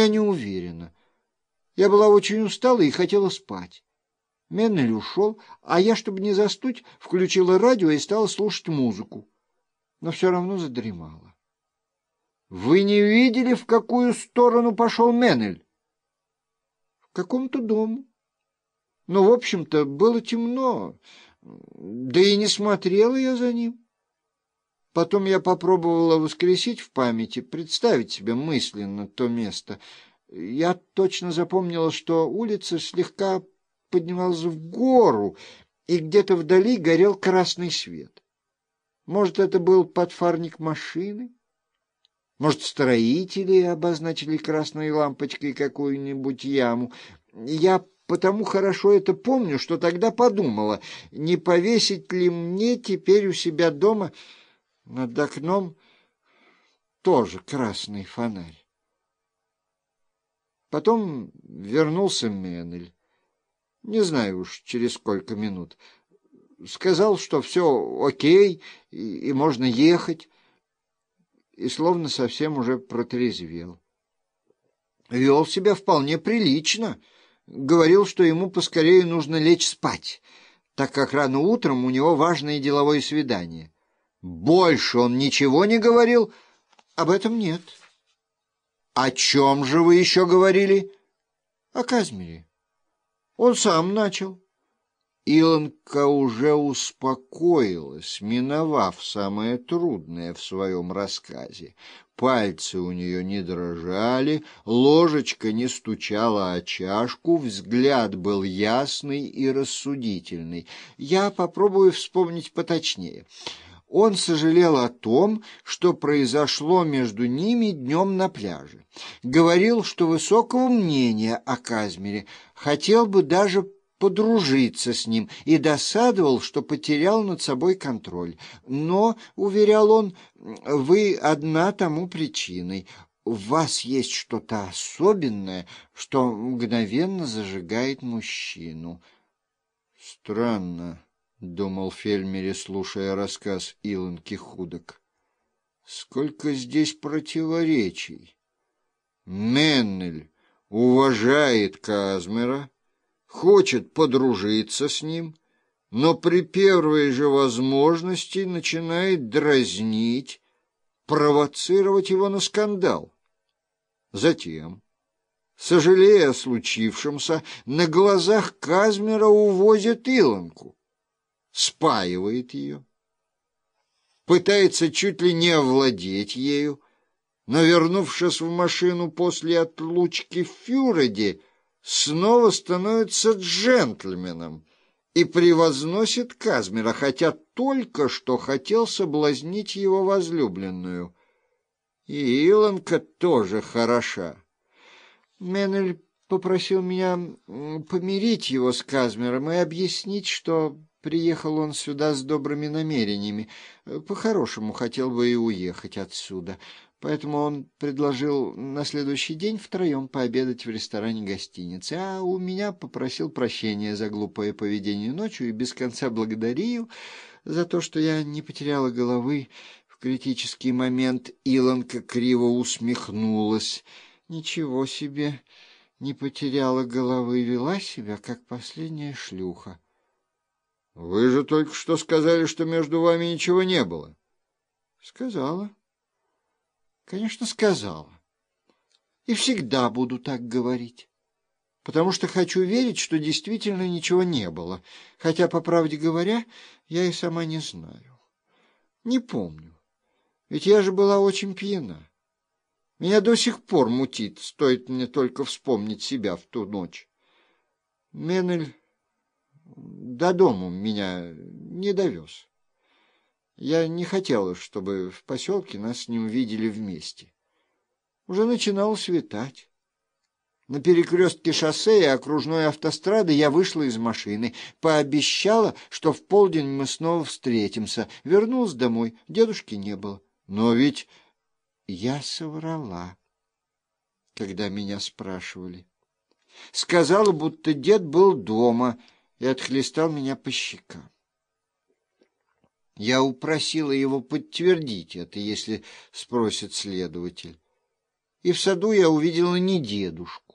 я не уверена. Я была очень устала и хотела спать. Меннель ушел, а я, чтобы не заснуть, включила радио и стала слушать музыку. Но все равно задремала. Вы не видели, в какую сторону пошел Меннель? В каком-то дому. Ну, в общем-то, было темно, да и не смотрела я за ним. Потом я попробовала воскресить в памяти, представить себе мысленно то место. Я точно запомнила, что улица слегка поднималась в гору, и где-то вдали горел красный свет. Может, это был подфарник машины? Может, строители обозначили красной лампочкой какую-нибудь яму? Я потому хорошо это помню, что тогда подумала, не повесить ли мне теперь у себя дома над окном тоже красный фонарь. Потом вернулся Менель. Не знаю уж, через сколько минут. Сказал, что все окей, и, и можно ехать, и словно совсем уже протрезвел. Вел себя вполне прилично. Говорил, что ему поскорее нужно лечь спать, так как рано утром у него важное деловое свидание. Больше он ничего не говорил? Об этом нет. О чем же вы еще говорили? О Казмере. Он сам начал. Илонка уже успокоилась, миновав самое трудное в своем рассказе. Пальцы у нее не дрожали, ложечка не стучала о чашку, взгляд был ясный и рассудительный. Я попробую вспомнить поточнее. Он сожалел о том, что произошло между ними днем на пляже. Говорил, что высокого мнения о Казмере, хотел бы даже подружиться с ним и досадовал, что потерял над собой контроль. Но, уверял он, вы одна тому причиной. У вас есть что-то особенное, что мгновенно зажигает мужчину. Странно. — думал Фельмери, слушая рассказ Илонки Худок. «Сколько здесь противоречий! Меннель уважает Казмера, хочет подружиться с ним, но при первой же возможности начинает дразнить, провоцировать его на скандал. Затем, сожалея о случившемся, на глазах Казмера увозят Илонку спаивает ее, пытается чуть ли не овладеть ею, но, вернувшись в машину после отлучки в Фюреде, снова становится джентльменом и превозносит Казмера, хотя только что хотел соблазнить его возлюбленную. И Илонка тоже хороша. Менель попросил меня помирить его с Казмером и объяснить, что Приехал он сюда с добрыми намерениями. По-хорошему хотел бы и уехать отсюда. Поэтому он предложил на следующий день втроем пообедать в ресторане гостиницы, а у меня попросил прощения за глупое поведение ночью и без конца благодарил за то, что я не потеряла головы в критический момент. Илонка криво усмехнулась. Ничего себе! Не потеряла головы, вела себя, как последняя шлюха. Вы же только что сказали, что между вами ничего не было. Сказала. Конечно, сказала. И всегда буду так говорить. Потому что хочу верить, что действительно ничего не было. Хотя, по правде говоря, я и сама не знаю. Не помню. Ведь я же была очень пьяна. Меня до сих пор мутит, стоит мне только вспомнить себя в ту ночь. Менель до дому меня не довез. Я не хотела, чтобы в поселке нас с ним видели вместе. Уже начинало светать. На перекрестке шоссе и окружной автострады я вышла из машины, пообещала, что в полдень мы снова встретимся. Вернулась домой, дедушки не было. Но ведь я соврала, когда меня спрашивали. Сказала, будто дед был дома — и отхлестал меня по щекам. Я упросила его подтвердить это, если спросит следователь. и в саду я увидела не дедушку,